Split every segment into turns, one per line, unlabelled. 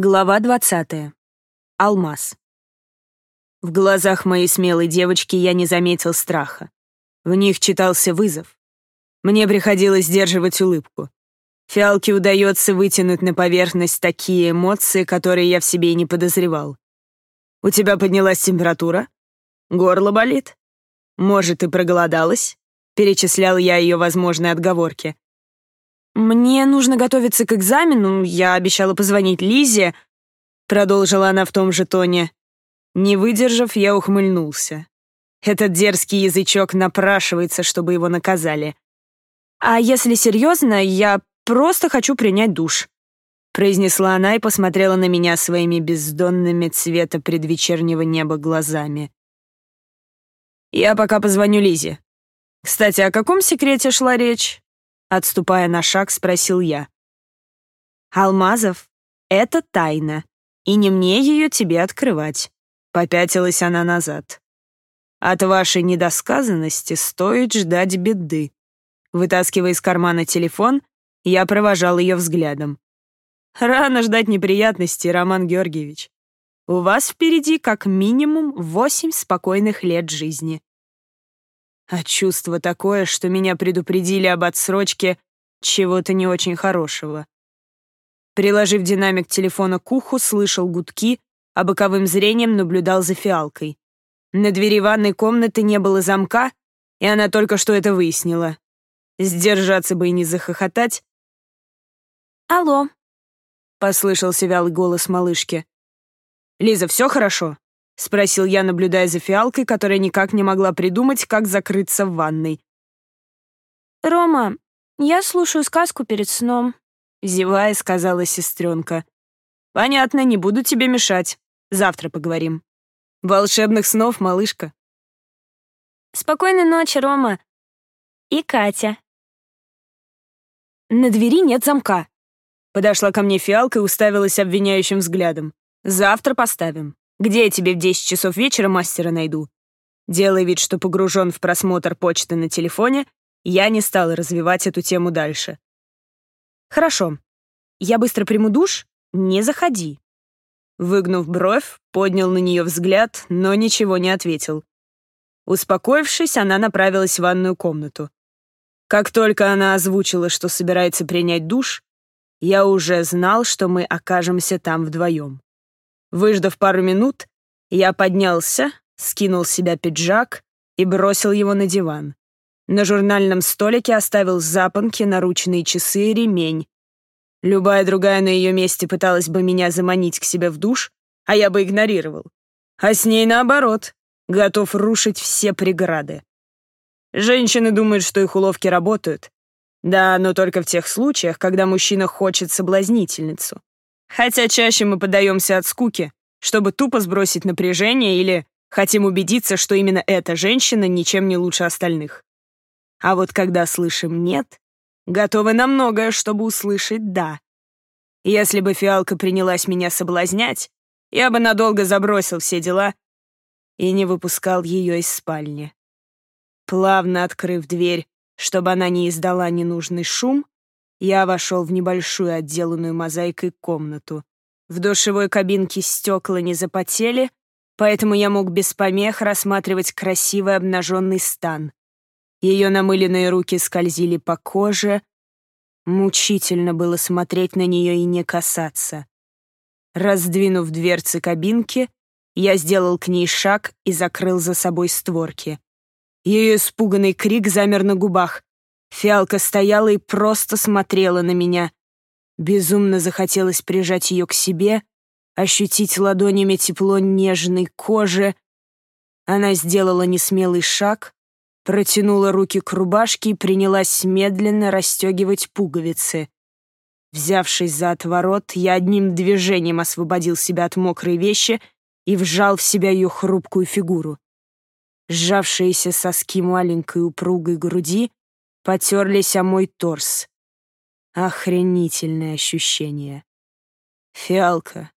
Глава 20. Алмаз. В глазах моей смелой девочки я не заметил страха. В них читался вызов. Мне приходилось сдерживать улыбку. Фиалке удается вытянуть на поверхность такие эмоции, которые я в себе и не подозревал. «У тебя поднялась температура? Горло болит? Может, ты проголодалась?» Перечислял я ее возможные отговорки. «Мне нужно готовиться к экзамену, я обещала позвонить Лизе», продолжила она в том же тоне. Не выдержав, я ухмыльнулся. Этот дерзкий язычок напрашивается, чтобы его наказали. «А если серьезно, я просто хочу принять душ», произнесла она и посмотрела на меня своими бездонными цвета предвечернего неба глазами. «Я пока позвоню Лизе. Кстати, о каком секрете шла речь?» Отступая на шаг, спросил я. «Алмазов, это тайна, и не мне ее тебе открывать», — попятилась она назад. «От вашей недосказанности стоит ждать беды». Вытаскивая из кармана телефон, я провожал ее взглядом. «Рано ждать неприятностей, Роман Георгиевич. У вас впереди как минимум восемь спокойных лет жизни. А чувство такое, что меня предупредили об отсрочке чего-то не очень хорошего. Приложив динамик телефона к уху, слышал гудки, а боковым зрением наблюдал за фиалкой. На двери ванной комнаты не было замка, и она только что это выяснила. Сдержаться бы и не захохотать. «Алло», — послышался вялый голос малышки. «Лиза, все хорошо?» — спросил я, наблюдая за фиалкой, которая никак не могла придумать, как закрыться в ванной.
«Рома, я слушаю сказку перед сном», —
зевая, сказала сестренка. «Понятно, не буду тебе мешать. Завтра поговорим. Волшебных снов, малышка».
«Спокойной ночи, Рома. И Катя».
«На двери нет замка». Подошла ко мне фиалка и уставилась обвиняющим взглядом. «Завтра поставим». Где я тебе в 10 часов вечера мастера найду?» Делая вид, что погружен в просмотр почты на телефоне, я не стала развивать эту тему дальше. «Хорошо. Я быстро приму душ? Не заходи». Выгнув бровь, поднял на нее взгляд, но ничего не ответил. Успокоившись, она направилась в ванную комнату. Как только она озвучила, что собирается принять душ, я уже знал, что мы окажемся там вдвоем. Выждав пару минут, я поднялся, скинул с себя пиджак и бросил его на диван. На журнальном столике оставил запонки, наручные часы и ремень. Любая другая на ее месте пыталась бы меня заманить к себе в душ, а я бы игнорировал. А с ней наоборот, готов рушить все преграды. Женщины думают, что их уловки работают. Да, но только в тех случаях, когда мужчина хочет соблазнительницу. Хотя чаще мы подаемся от скуки, чтобы тупо сбросить напряжение или хотим убедиться, что именно эта женщина ничем не лучше остальных. А вот когда слышим «нет», готовы на многое, чтобы услышать «да». Если бы фиалка принялась меня соблазнять, я бы надолго забросил все дела и не выпускал ее из спальни. Плавно открыв дверь, чтобы она не издала ненужный шум, я вошел в небольшую отделанную мозаикой комнату. В душевой кабинке стекла не запотели, поэтому я мог без помех рассматривать красивый обнаженный стан. Ее намыленные руки скользили по коже. Мучительно было смотреть на нее и не касаться. Раздвинув дверцы кабинки, я сделал к ней шаг и закрыл за собой створки. Ее испуганный крик замер на губах. Фиалка стояла и просто смотрела на меня. Безумно захотелось прижать ее к себе, ощутить ладонями тепло нежной кожи. Она сделала несмелый шаг, протянула руки к рубашке и принялась медленно расстегивать пуговицы. Взявшись за отворот, я одним движением освободил себя от мокрой вещи и вжал в себя ее хрупкую фигуру. Сжавшиеся соски маленькой упругой груди потерлись о мой торс. Охренительное ощущение. Фиалка,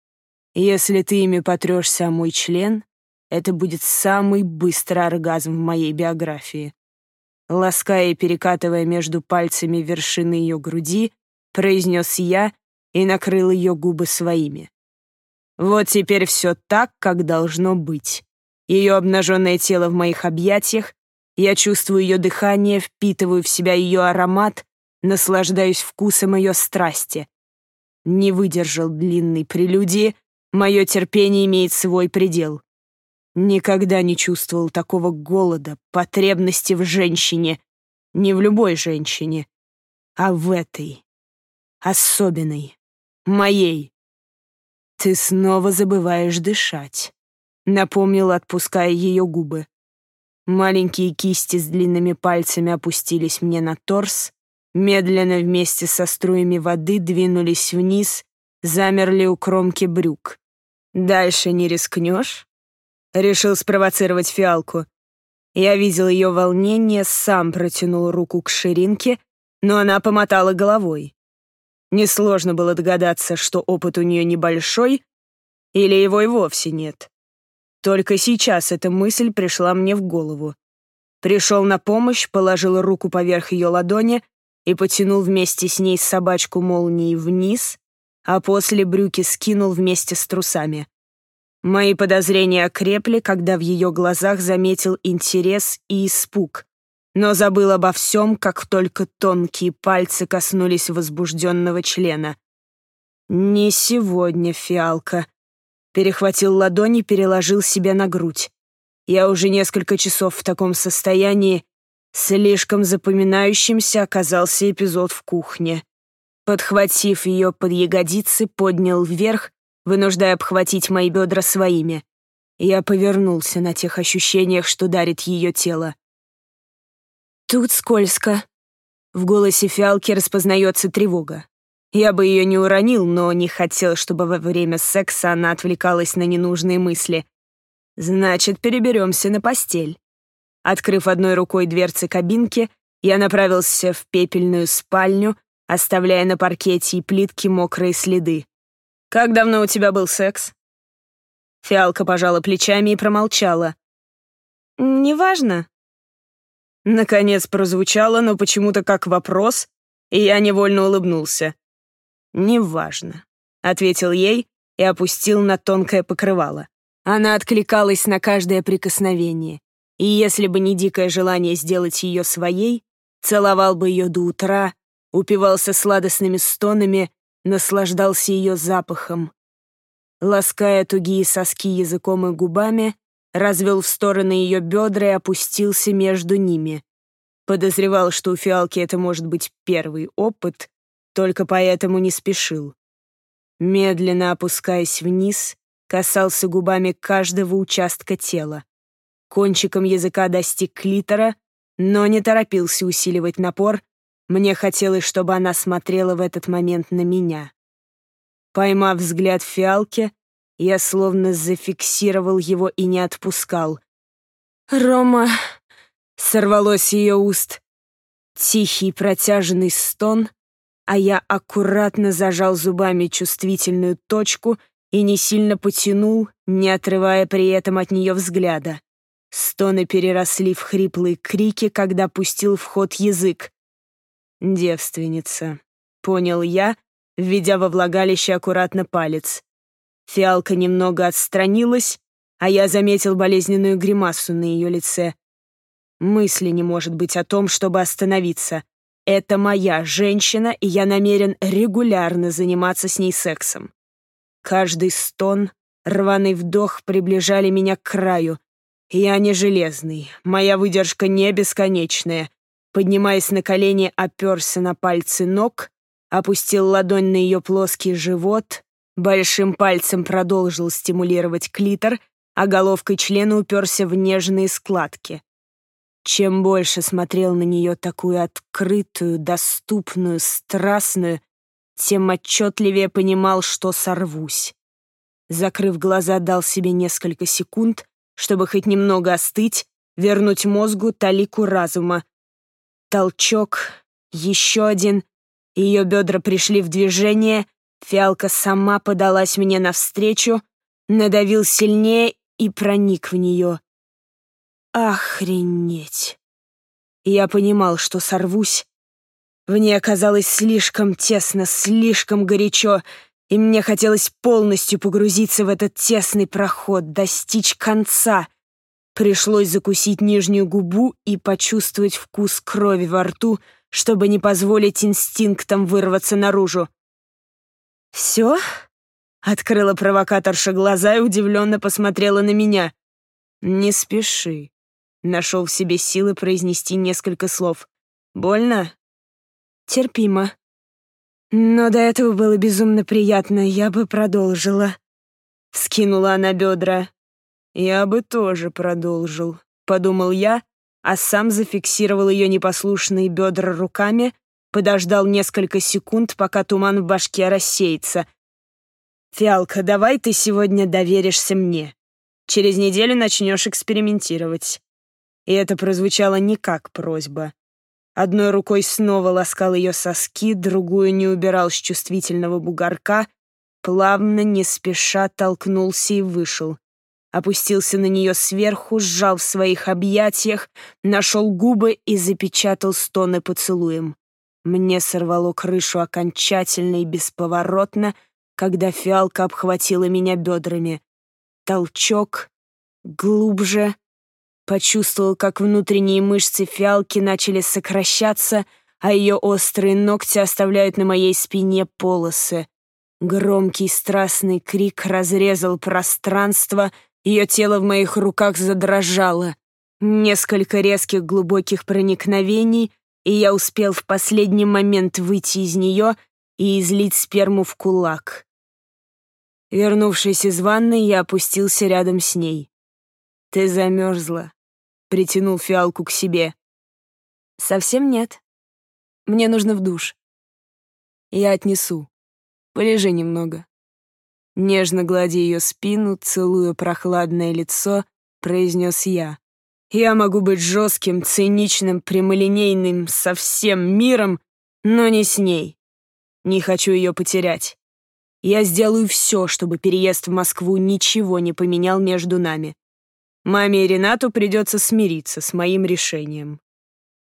если ты ими потрешься о мой член, это будет самый быстрый оргазм в моей биографии. Лаская и перекатывая между пальцами вершины ее груди, произнес я и накрыл ее губы своими. Вот теперь все так, как должно быть. Ее обнаженное тело в моих объятиях, я чувствую ее дыхание, впитываю в себя ее аромат, наслаждаюсь вкусом ее страсти. Не выдержал длинной прелюдии, мое терпение имеет свой предел. Никогда не чувствовал такого голода, потребности в женщине, не в любой женщине, а в этой, особенной, моей. Ты снова забываешь дышать, напомнил, отпуская ее губы. Маленькие кисти с длинными пальцами опустились мне на торс, медленно вместе со струями воды двинулись вниз, замерли у кромки брюк. «Дальше не рискнешь?» Решил спровоцировать фиалку. Я видел ее волнение, сам протянул руку к ширинке, но она помотала головой. Несложно было догадаться, что опыт у нее небольшой, или его и вовсе нет. Только сейчас эта мысль пришла мне в голову. Пришел на помощь, положил руку поверх ее ладони и потянул вместе с ней собачку молнии вниз, а после брюки скинул вместе с трусами. Мои подозрения окрепли, когда в ее глазах заметил интерес и испуг, но забыл обо всем, как только тонкие пальцы коснулись возбужденного члена. «Не сегодня, фиалка», перехватил ладони переложил себе на грудь. Я уже несколько часов в таком состоянии. Слишком запоминающимся оказался эпизод в кухне. Подхватив ее под ягодицы, поднял вверх, вынуждая обхватить мои бедра своими. Я повернулся на тех ощущениях, что дарит ее тело. «Тут скользко». В голосе фиалки распознается тревога. Я бы ее не уронил, но не хотел, чтобы во время секса она отвлекалась на ненужные мысли. Значит, переберемся на постель. Открыв одной рукой дверцы кабинки, я направился в пепельную спальню, оставляя на паркете и плитке мокрые следы. «Как давно у тебя был секс?» Фиалка пожала плечами и промолчала. «Неважно». Наконец прозвучало, но почему-то как вопрос, и я невольно улыбнулся. «Неважно», — ответил ей и опустил на тонкое покрывало. Она откликалась на каждое прикосновение, и если бы не дикое желание сделать ее своей, целовал бы ее до утра, упивался сладостными стонами, наслаждался ее запахом. Лаская тугие соски языком и губами, развел в стороны ее бедра и опустился между ними. Подозревал, что у фиалки это может быть первый опыт, только поэтому не спешил. Медленно опускаясь вниз, касался губами каждого участка тела. Кончиком языка достиг клитора, но не торопился усиливать напор, мне хотелось, чтобы она смотрела в этот момент на меня. Поймав взгляд фиалки, я словно зафиксировал его и не отпускал. «Рома!» — сорвалось ее уст. Тихий протяженный стон — а я аккуратно зажал зубами чувствительную точку и не сильно потянул, не отрывая при этом от нее взгляда. Стоны переросли в хриплые крики, когда пустил в ход язык. «Девственница», — понял я, введя во влагалище аккуратно палец. Фиалка немного отстранилась, а я заметил болезненную гримасу на ее лице. Мысли не может быть о том, чтобы остановиться. Это моя женщина, и я намерен регулярно заниматься с ней сексом. Каждый стон, рваный вдох приближали меня к краю. Я не железный, моя выдержка не бесконечная. Поднимаясь на колени, оперся на пальцы ног, опустил ладонь на ее плоский живот, большим пальцем продолжил стимулировать клитор, а головкой члена уперся в нежные складки. Чем больше смотрел на нее такую открытую, доступную, страстную, тем отчетливее понимал, что сорвусь. Закрыв глаза, дал себе несколько секунд, чтобы хоть немного остыть, вернуть мозгу талику разума. Толчок, еще один, ее бедра пришли в движение, фиалка сама подалась мне навстречу, надавил сильнее и проник в нее. Охренеть. Я понимал, что сорвусь. В ней оказалось слишком тесно, слишком горячо. и мне хотелось полностью погрузиться в этот тесный проход, достичь конца. Пришлось закусить нижнюю губу и почувствовать вкус крови во рту, чтобы не позволить инстинктам вырваться наружу. «Все?» — открыла провокаторша глаза и удивленно посмотрела на меня. «Не спеши», — нашел в себе силы произнести несколько слов. «Больно?» «Терпимо», но до этого было безумно приятно, я бы продолжила. Скинула она бедра. Я бы тоже продолжил, подумал я, а сам зафиксировал ее непослушные бедра руками, подождал несколько секунд, пока туман в башке рассеется. «Фиалка, давай ты сегодня доверишься мне. Через неделю начнешь экспериментировать». И это прозвучало не как просьба. Одной рукой снова ласкал ее соски, другую не убирал с чувствительного бугорка, плавно, не спеша толкнулся и вышел. Опустился на нее сверху, сжал в своих объятиях, нашел губы и запечатал стоны поцелуем. Мне сорвало крышу окончательно и бесповоротно, когда фиалка обхватила меня бедрами. Толчок, глубже, Почувствовал, как внутренние мышцы фиалки начали сокращаться, а ее острые ногти оставляют на моей спине полосы. Громкий страстный крик разрезал пространство, ее тело в моих руках задрожало. Несколько резких глубоких проникновений, и я успел в последний момент выйти из нее и излить сперму в кулак. Вернувшись из ванной, я опустился рядом с ней. «Ты замерзла», — притянул фиалку к себе. «Совсем нет. Мне нужно в душ. Я отнесу. Полежи немного». Нежно гладя ее спину, целуя прохладное лицо, произнес я. «Я могу быть жестким, циничным, прямолинейным со всем миром, но не с ней. Не хочу ее потерять. Я сделаю все, чтобы переезд в Москву ничего не поменял между нами. Маме и Ренату придется смириться с моим решением.